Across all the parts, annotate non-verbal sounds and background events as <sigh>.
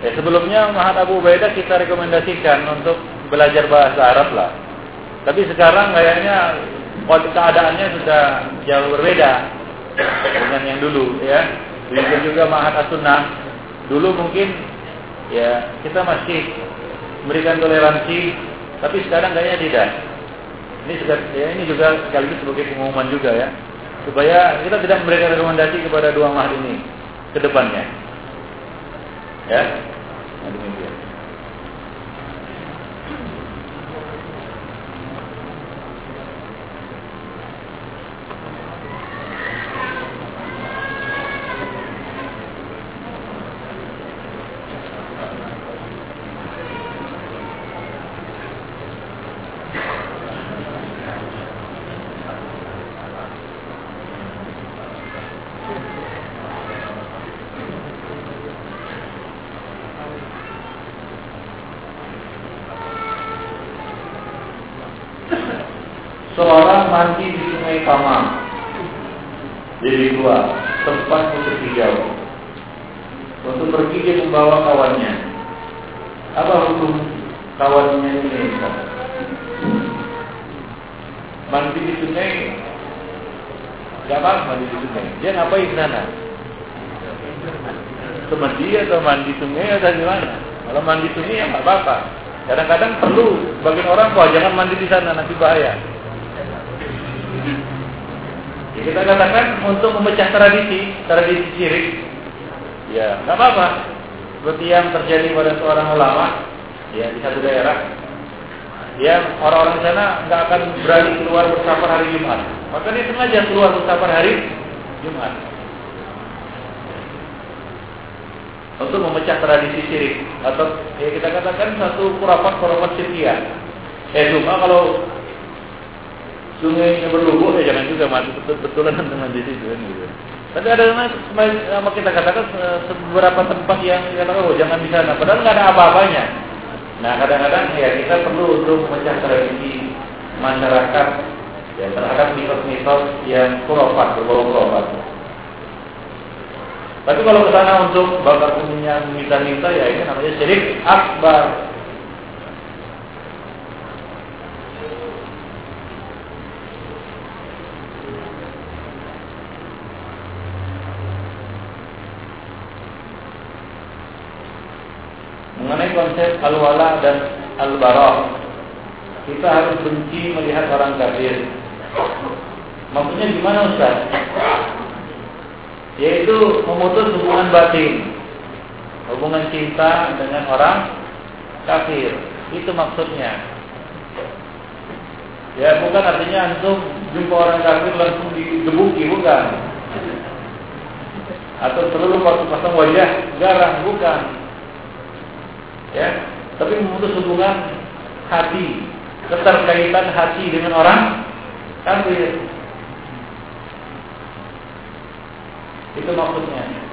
Ya, sebelumnya Mahat Abu Ubaidah kita rekomendasikan untuk belajar bahasa Arab lah. Tapi sekarang kayaknya keadaannya sudah jauh berbeda dengan yang dulu ya. Begitu juga Mahat As-Sunnah. Dulu mungkin ya kita masih memberikan toleransi, tapi sekarang kayaknya tidak. Ini juga ya ini juga sekaligus sebagai pengumuman juga ya. Supaya kita tidak memberikan rekomendasi kepada dua mahal ini ke depannya. Ya. Nah, demikian. Seorang mandi di Tamam Jadi dua Tempat untuk hijau Untuk pergi dia membawa kawannya. Apa hukum kawannya ini Mandi di sungai. Gak mandi di sungai. Dia ngapain di sana? Mandi atau mandi sungai atau gimana Kalau mandi sungai ya nggak apa-apa. Kadang-kadang perlu bagi orang kok jangan mandi di sana nanti bahaya. Ya, kita katakan untuk memecah tradisi, tradisi syirik, ya nggak apa-apa. Seperti yang terjadi pada seorang ulama, ya di satu daerah, ya orang-orang di sana nggak akan berani keluar bersafar hari Jumat. Maka dia sengaja keluar bersafar hari Jumat. Untuk memecah tradisi syirik atau ya kita katakan satu kurapat kurapat syiriah. Eh cuma kalau sungainya berlubuk ya jangan juga mati betul-betulan dengan di situ kan gitu. Tapi ada nama kita katakan beberapa tempat yang katakan oh jangan di sana, padahal nggak ada apa-apanya. Nah kadang-kadang ya kita perlu untuk memecah tradisi masyarakat ya terhadap mitos-mitos yang kurofat, berbau kurofat. Tapi kalau ke sana untuk bakar minyak minta-minta ya ini namanya syirik akbar. Al-barah. Kita harus benci melihat orang kafir. Maksudnya gimana Ustaz? Yaitu memutus hubungan batin. Hubungan cinta dengan orang kafir. Itu maksudnya. Ya bukan artinya antum jumpa orang kafir langsung digebuki, bukan. Atau seluruh waktu pasang wajah garang, bukan ya tapi memutus hubungan hati keterkaitan hati dengan orang kafir. Itu maksudnya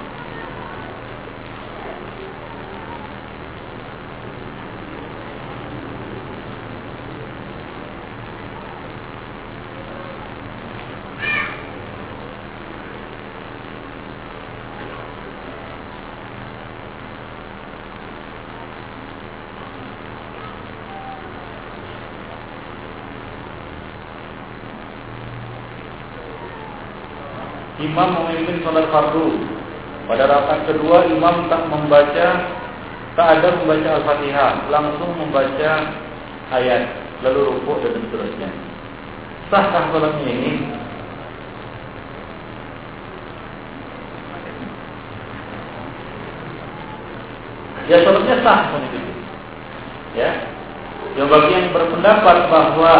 imam memimpin sholat fardu. Pada rakaat kedua imam tak membaca tak ada membaca Al-Fatihah, langsung membaca ayat, lalu rukuk dan seterusnya. Sahkah sholatnya ini? Ya sholatnya sah itu. Ya. Yang bagi yang berpendapat bahwa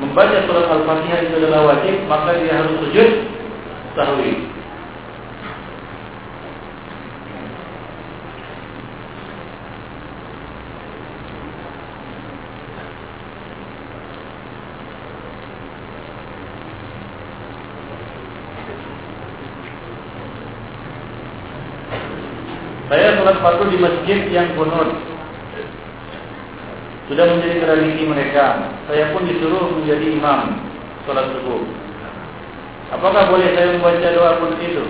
membaca surat Al-Fatihah itu adalah wajib, maka dia harus sujud Saya sholat fardu di masjid yang kunut. Sudah menjadi tradisi mereka. Saya pun disuruh menjadi imam sholat subuh. Apakah boleh saya membaca doa kunut itu?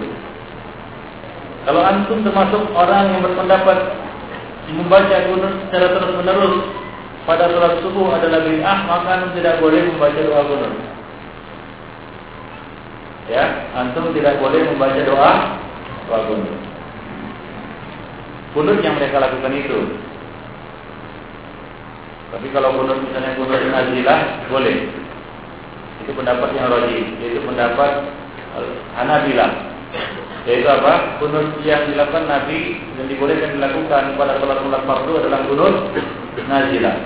Kalau antum termasuk orang yang berpendapat membaca kunut secara terus menerus pada sholat subuh adalah bid'ah, maka antum tidak boleh membaca doa kunut. Ya, antum tidak boleh membaca doa doa kunut. Kunut yang mereka lakukan itu. Tapi kalau kunut misalnya kunut nazilah boleh. Itu pendapat yang rajih, yaitu pendapat Hanabilah. Yaitu apa? Kunut yang dilakukan Nabi dan dibolehkan dilakukan pada sholat-sholat fardu adalah kunut nazilah.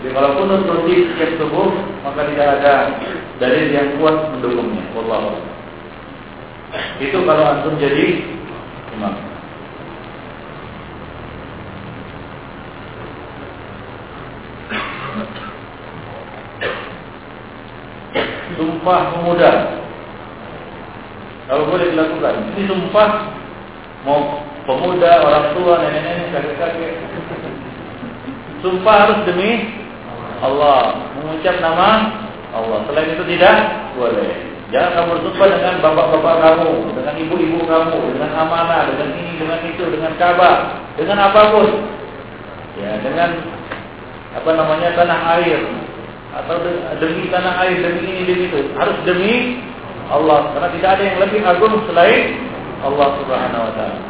Jadi kalau kunut rutin setiap subuh, maka tidak ada dalil yang kuat mendukungnya. Wallahu Itu kalau antum jadi imam. Sumpah pemuda. Kalau boleh dilakukan. Ini sumpah Mau pemuda, orang tua, nenek-nenek, kakek-kakek. Sumpah harus demi Allah. Mengucap nama Allah. Selain itu tidak boleh. Jangan kamu bersumpah dengan bapak-bapak kamu Dengan ibu-ibu kamu Dengan amanah, dengan ini, dengan itu, dengan kabar Dengan apa pun. Ya, dengan apa namanya tanah air atau demi tanah air, demi ini, demi itu. Harus demi Allah. Karena tidak ada yang lebih agung selain Allah Subhanahu Wa Taala.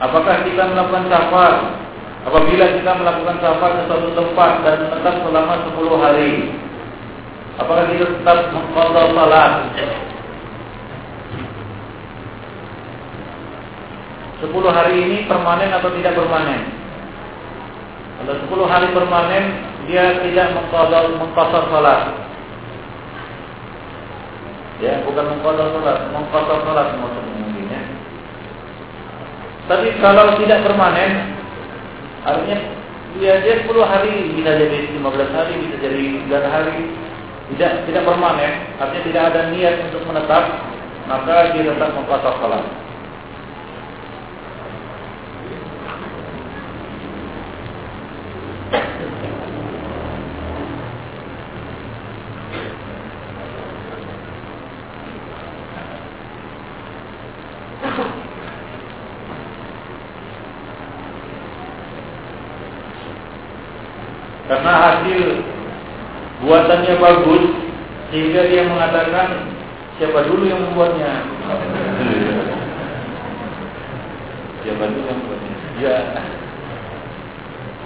Apakah kita melakukan safar Apabila kita melakukan safar ke suatu tempat dan menetap selama 10 hari Apakah kita tetap mengkodok salat? Sepuluh hari ini permanen atau tidak permanen? Kalau sepuluh hari permanen, dia tidak mengkodok mengkosor salat. Ya, bukan mengkodok salat, mengkosor salat maksudnya mungkin ya. Tapi kalau tidak permanen, artinya dia dia 10 hari bisa jadi 15 hari, bisa jadi 9 hari, tidak tidak permanen, artinya tidak ada niat untuk menetap, maka dia tetap mengkosor salat. Karena hasil buatannya bagus sehingga dia mengatakan siapa dulu yang membuatnya? Siapa dulu yang membuatnya. Ya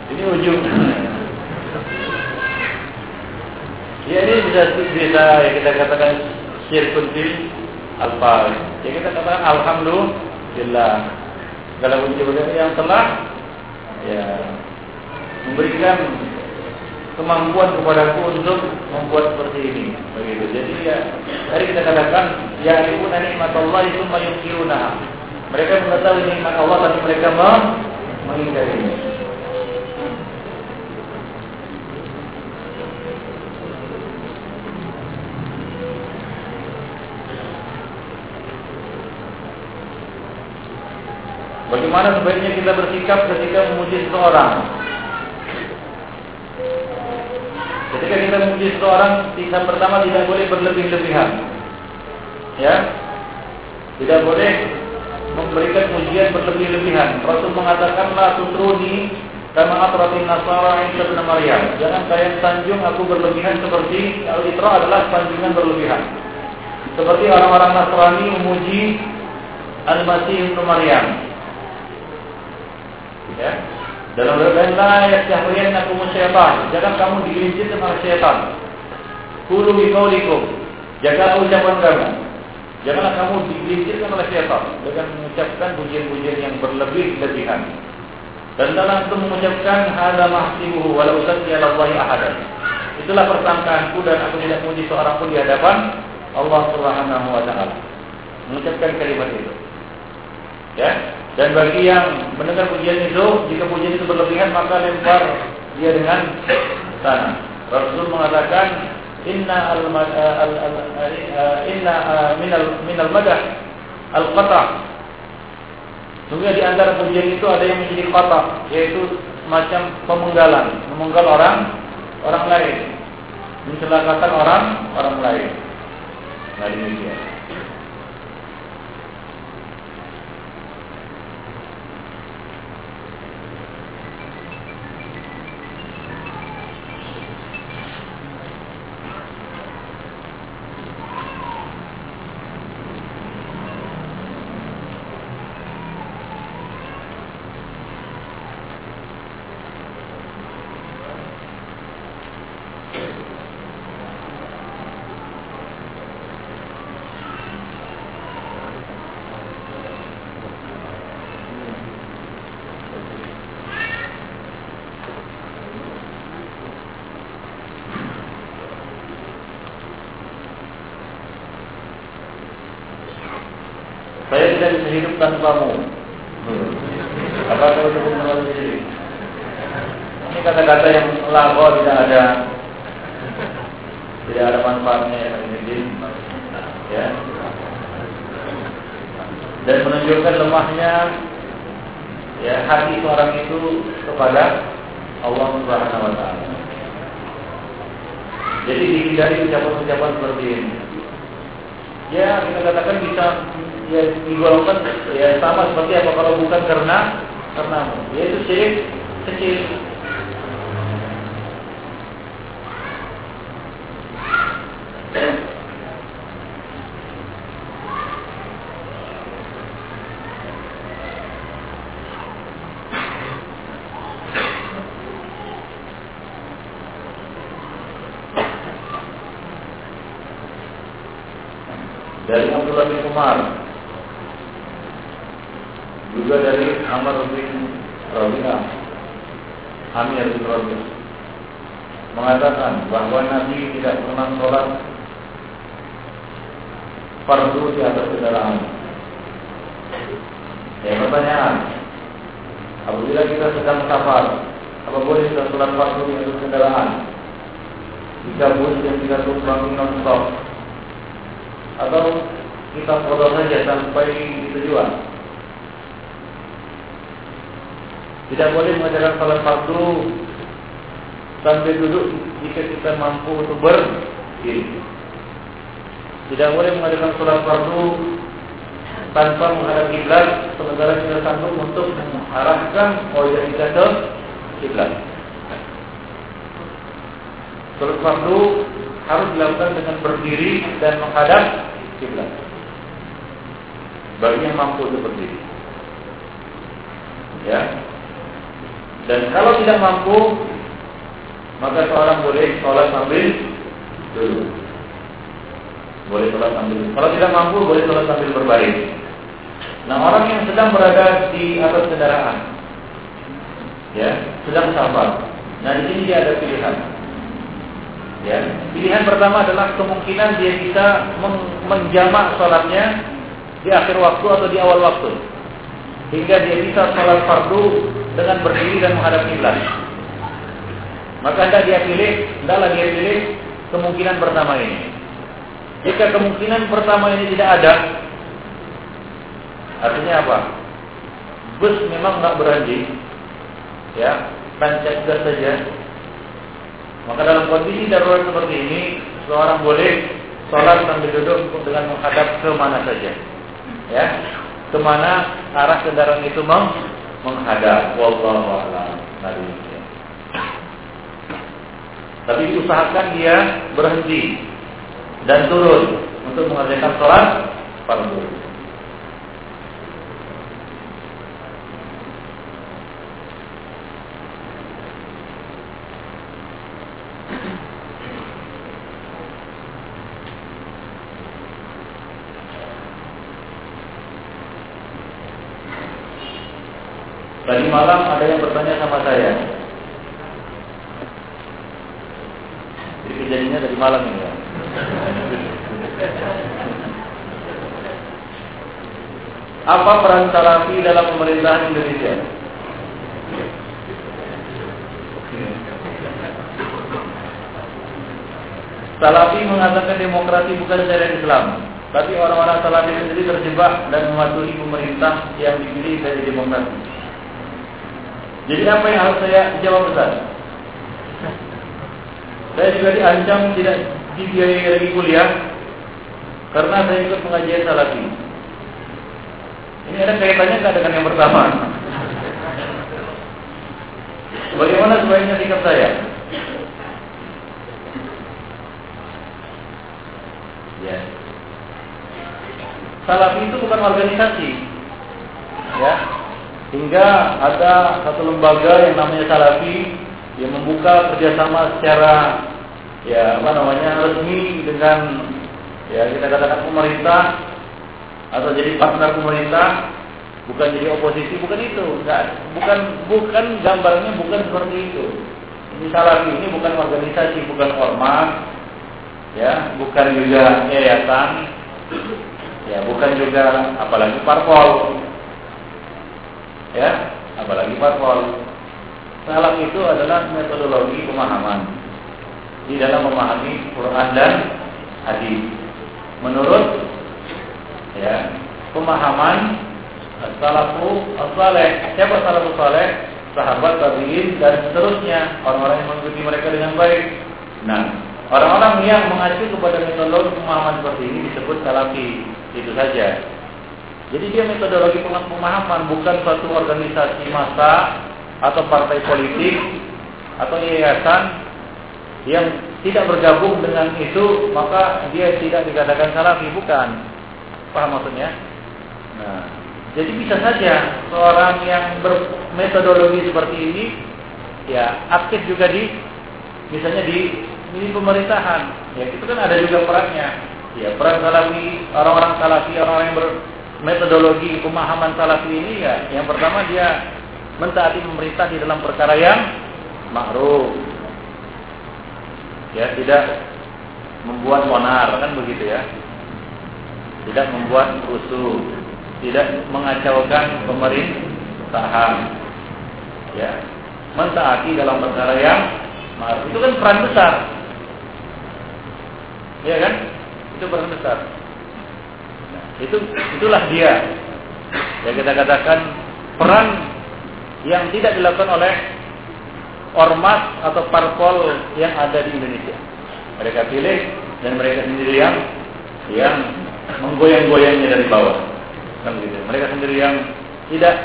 ini ujung. Ya ini bisa bisa ya kita katakan syirkun fil alfa ya kita katakan alhamdulillah. Kalau ujian yang telah ya memberikan kemampuan kepadaku untuk membuat seperti ini. Begitu. Jadi ya, tadi kita katakan ya ibu nikmat Allah itu mayungkiruna. Mereka mengetahui nikmat Allah tapi mereka mengingkarinya. Bagaimana sebaiknya kita bersikap ketika memuji seseorang? Ketika kita memuji seseorang, yang pertama tidak boleh berlebih-lebihan. Ya. Tidak boleh memberikan pujian berlebih-lebihan. Rasul mengatakan la tutruni kama atratin nasara Isa bin Maryam. Jangan kalian sanjung aku berlebihan seperti al-itra adalah sanjungan berlebihan. Seperti orang-orang Nasrani memuji Al-Masih bin Maryam. Ya. Dalam riwayat la yastahriyannakum syaitan. Jangan kamu digelincir oleh syaitan. Kulu bi. Jaga ucapan kamu. Janganlah kamu digelincirkan oleh syaitan dengan mengucapkan pujian-pujian yang berlebih-lebihan. Dan dalam itu mengucapkan hada mahsibuhu walau usati ala Allahi ahadan. Itulah persangkaanku dan aku tidak puji seorang pun di hadapan Allah Subhanahu wa taala. Mengucapkan kalimat itu. Ya, dan bagi yang mendengar pujian itu, jika pujian itu berlebihan maka lempar dia dengan tanah. Rasul mengatakan inna al, al, al, inna minal minal madah al qata Sungguh di antara pujian itu ada yang menjadi kotak, yaitu semacam pemenggalan, memenggal orang orang lain, mencelakakan orang orang lain. Nah demikian. Hidup tanpamu. Apa kau cukup melalui diri? Ini kata-kata yang lago tidak ada tidak ada manfaatnya yang ini ya dan menunjukkan lemahnya ya hati seorang itu kepada Allah Subhanahu wa taala. Jadi dihindari ucapan-ucapan seperti ini. Ya, kita katakan bisa ya digolongkan ya sama seperti apa kalau bukan karena karena yaitu syirik kecil dari Abdullah bin Umar juga dari Amr bin Rabi'ah Amir bin Rabi'ah mengatakan bahwa Nabi tidak pernah sholat fardu di atas kendaraan. Ya pertanyaan, apabila kita sedang safar, apa boleh kita sholat fardu di atas kendaraan? Jika bus yang kita tumpangi non-stop, atau kita foto saja sampai di tujuan? Tidak boleh mengajarkan salat fardu sambil duduk jika kita mampu untuk berdiri. Tidak boleh mengajarkan salat fardu tanpa menghadap kiblat sementara kita sanggup untuk mengarahkan wajah kita ke kiblat. Salat fardu harus dilakukan dengan berdiri dan menghadap kiblat. Bagi yang mampu untuk berdiri. Ya, dan kalau tidak mampu, maka seorang boleh sholat sambil duduk. Boleh sholat sambil. Kalau tidak mampu, boleh sholat sambil berbaring. Nah orang yang sedang berada di atas kendaraan, ya sedang sabar. Nah di sini dia ada pilihan. Ya, pilihan pertama adalah kemungkinan dia bisa menjamak sholatnya di akhir waktu atau di awal waktu hingga dia bisa sholat fardu dengan berdiri dan menghadap kiblat. Maka anda dia pilih, hendaklah dia pilih kemungkinan pertama ini. Jika kemungkinan pertama ini tidak ada, artinya apa? Bus memang nggak berhenti, ya, tancap gas saja. Maka dalam kondisi darurat seperti ini, seorang boleh sholat sambil duduk dengan menghadap ke mana saja, ya, ke mana arah kendaraan itu meng menghadap. Wallahu a'lam. Tapi usahakan dia berhenti dan turun untuk mengerjakan sholat fardu Tadi malam ada yang bertanya sama saya. Jadi kejadiannya tadi malam ini ya. Apa peran Salafi dalam pemerintahan Indonesia? Salafi mengatakan demokrasi bukan syariat Islam. Tapi orang-orang salafi sendiri terjebak dan mematuhi pemerintah yang dipilih dari demokrasi. Jadi apa yang harus saya jawab besar? Saya juga diancam tidak dibiayai lagi kuliah karena saya ikut pengajian salafi. Ini ada kaitannya nggak dengan yang pertama? Bagaimana sebaiknya sikap saya? Ya. Salafi itu bukan organisasi. Ya. Hingga ada satu lembaga yang namanya Salafi yang membuka kerjasama secara ya apa namanya resmi dengan ya kita katakan pemerintah atau jadi partner pemerintah bukan jadi oposisi bukan itu. Enggak bukan bukan gambarnya bukan seperti itu. Ini salafi ini bukan organisasi bukan ormas ya bukan juga yayasan ya bukan juga apalagi parpol ya apalagi parpol salaf itu adalah metodologi pemahaman. Di dalam memahami Quran dan hadis. Menurut ya pemahaman salafu saleh siapa salafu saleh? Sahabat tabiin dan seterusnya. Orang-orang yang mengikuti mereka dengan baik. Nah orang-orang yang mengacu kepada metodologi pemahaman seperti ini disebut salafi. Itu saja jadi dia metodologi pemahaman bukan suatu organisasi massa atau partai politik atau yayasan yang tidak bergabung dengan itu maka dia tidak dikatakan salafi bukan. Paham maksudnya? Nah jadi bisa saja seorang yang bermetodologi seperti ini ya aktif juga di misalnya di ini pemerintahan. Ya itu kan ada juga perannya. Ya peran salafi orang-orang salafi orang-orang yang ber metodologi pemahaman salafi ini ya yang pertama dia mentaati pemerintah di dalam perkara yang makruh. Ya, tidak membuat monar kan begitu ya. Tidak membuat rusuh, tidak mengacaukan pemerintahan. Ya, mentaati dalam perkara yang makruh. Itu kan peran besar. Ya kan? Itu peran besar. Itu itulah dia. Ya kita katakan peran yang tidak dilakukan oleh ormas atau parpol yang ada di Indonesia. Mereka pilih dan mereka sendiri yang yang menggoyang-goyangnya dari bawah. Kan gitu. Mereka sendiri yang tidak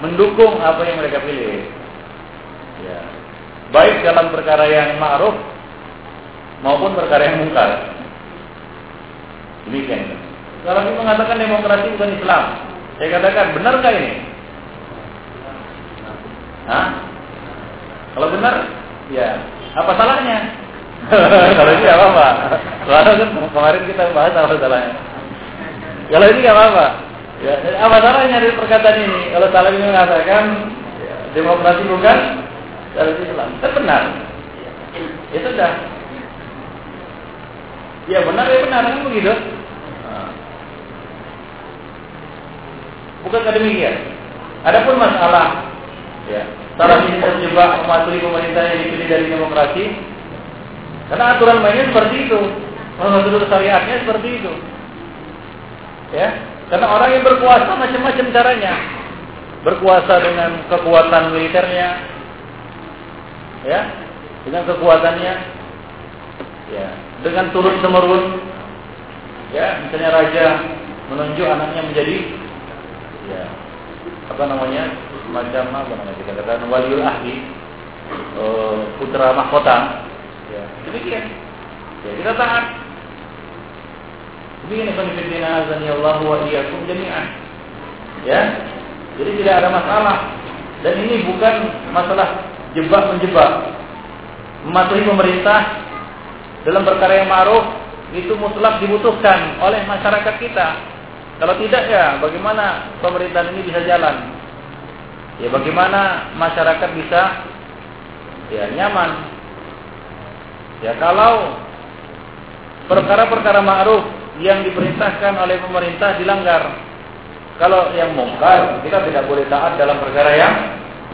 mendukung apa yang mereka pilih. Ya. Baik dalam perkara yang ma'ruf maupun perkara yang mungkar. Demikian. Kalau kita mengatakan demokrasi bukan Islam, saya katakan benar nggak ini? Hah? Kalau benar, ya apa salahnya? <laughs> Kalau ini apa apa? Soalnya kan kemarin kita bahas apa salahnya. Kalau ini nggak apa-apa. Ya, apa salahnya dari perkataan ini? Kalau salah ini mengatakan ya, demokrasi bukan dari Islam, itu benar. Ya sudah. Ya benar ya benar kan begitu. Bukan demikian. Adapun masalah ya, salah ini terjebak mematuhi pemerintah yang dipilih dari demokrasi, karena aturan mainnya seperti itu, menurut syariatnya seperti itu. Ya, karena orang yang berkuasa macam-macam caranya, berkuasa dengan kekuatan militernya, ya, dengan kekuatannya, ya, dengan turun temurun, ya, misalnya raja menunjuk anaknya menjadi ya. Apa namanya? Semacam apa namanya kita katakan? Waliul ahli e, putra mahkota. Ya. Demikian. Ya kita taat demikian konfidina azani Allah wa iyyakum jami'an. Ya. Jadi tidak ada masalah. Dan ini bukan masalah jebak menjebak. Mematuhi pemerintah dalam perkara yang ma'ruf itu mutlak dibutuhkan oleh masyarakat kita kalau tidak ya bagaimana pemerintahan ini bisa jalan? Ya bagaimana masyarakat bisa ya nyaman? Ya kalau perkara-perkara ma'ruf yang diperintahkan oleh pemerintah dilanggar. Kalau yang mungkar kita tidak boleh taat dalam perkara yang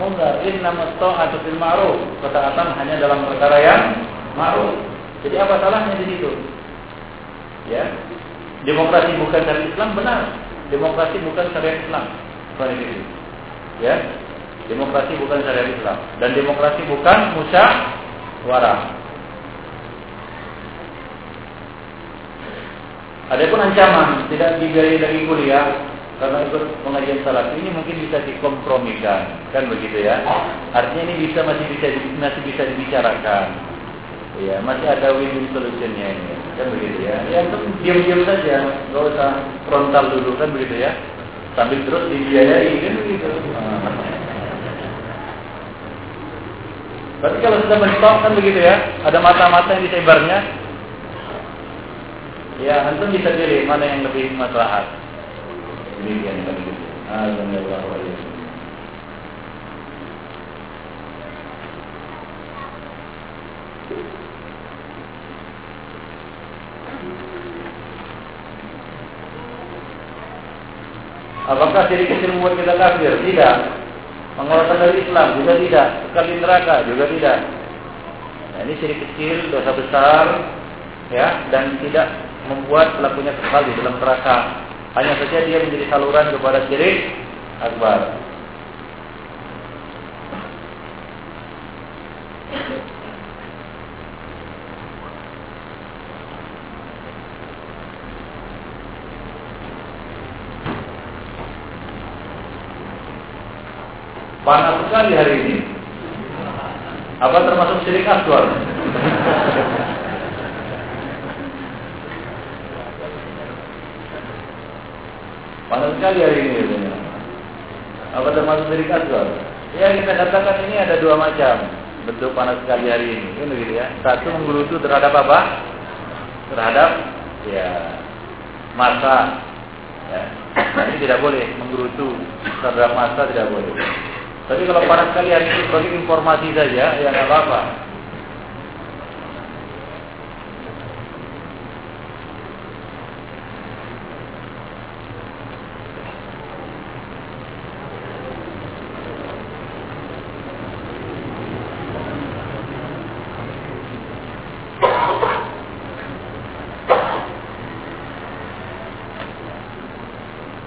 mungkar. Innamat ta'atu fil ma'ruf. Ketaatan hanya dalam perkara yang ma'ruf. Jadi apa salahnya di situ? Ya, demokrasi bukan syariat Islam benar. Demokrasi bukan syariat Islam. Ya, demokrasi bukan syariat Islam dan demokrasi bukan musyawarah. Adapun ancaman tidak dibiayai dari kuliah karena ikut pengajian salat ini mungkin bisa dikompromikan kan begitu ya artinya ini bisa masih bisa masih bisa dibicarakan ya masih ada win-win solutionnya ini. Kan begitu ya. Ya itu diam-diam saja. Nggak usah frontal dulu kan begitu ya. Sambil terus dibiayai kan begitu. Tapi kalau sudah menstop kan begitu ya. Ada mata-mata yang disebarnya. Ya antum bisa pilih mana yang lebih maslahat. Demikian kan begitu. Alhamdulillah Apakah syirik kecil membuat kita kafir? Tidak. Mengeluarkan dari Islam juga tidak. Sekali neraka juga tidak. Nah, ini syirik kecil, dosa besar, ya, dan tidak membuat pelakunya kekal di dalam neraka. Hanya saja dia menjadi saluran kepada syirik akbar. Panas sekali hari ini. Apa termasuk syirik aswar? Panas sekali hari ini. Ya. Apa termasuk syirik aswar? Ya kita katakan ini ada dua macam bentuk panas sekali hari ini. Ini begitu ya. Satu menggerutu terhadap apa? Terhadap ya masa. Ya. Nah, ini tidak boleh menggerutu terhadap masa tidak boleh. Tapi kalau panas sekali hari ini sebagai informasi saja, ya nggak apa-apa.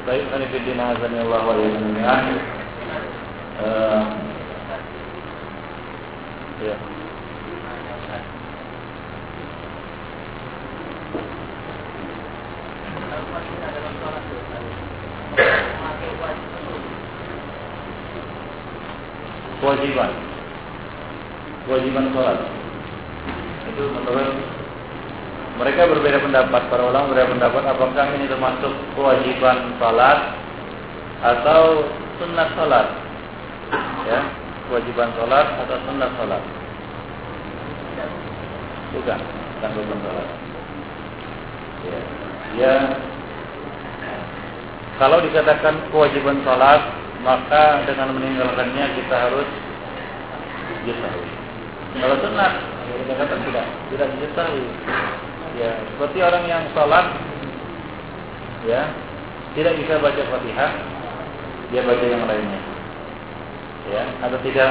Baik, Allah wa uh, ya. kewajiban. Kewajiban sholat. Itu menurut mereka berbeda pendapat. Para ulama berbeda pendapat. Apakah ini termasuk kewajiban sholat atau sunat sholat ya kewajiban sholat atau sunnah sholat? Bukan bukan kewajiban sholat. Ya, ya. Kalau dikatakan kewajiban sholat maka dengan meninggalkannya kita harus jusawi kalau sunat ya kita tidak tidak jusawi ya seperti orang yang sholat ya tidak bisa baca fatihah dia baca yang lainnya ya atau tidak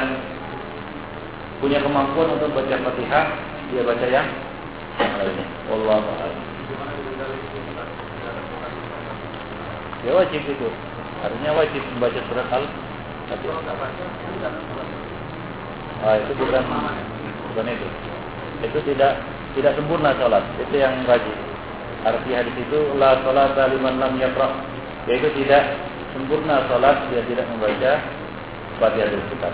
punya kemampuan untuk baca Fatihah dia baca yang lainnya Allah ya wajib itu artinya wajib membaca surat al Ah itu bukan bukan itu. Itu tidak tidak sempurna sholat. Itu yang wajib. Arti hadis itu la sholat liman lam yaqra. Yaitu tidak sempurna sholat dia tidak membaca Fatihatul Kitab.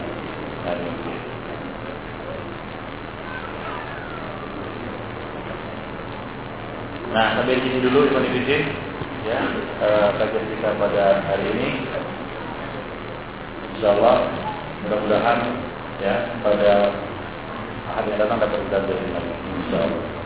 Nah, sampai sini dulu Ibn Ibn ya, eh, kajian kita pada hari ini. Insya Allah, mudah-mudahan ya pada hari yang datang dapat kita beri Insya Allah.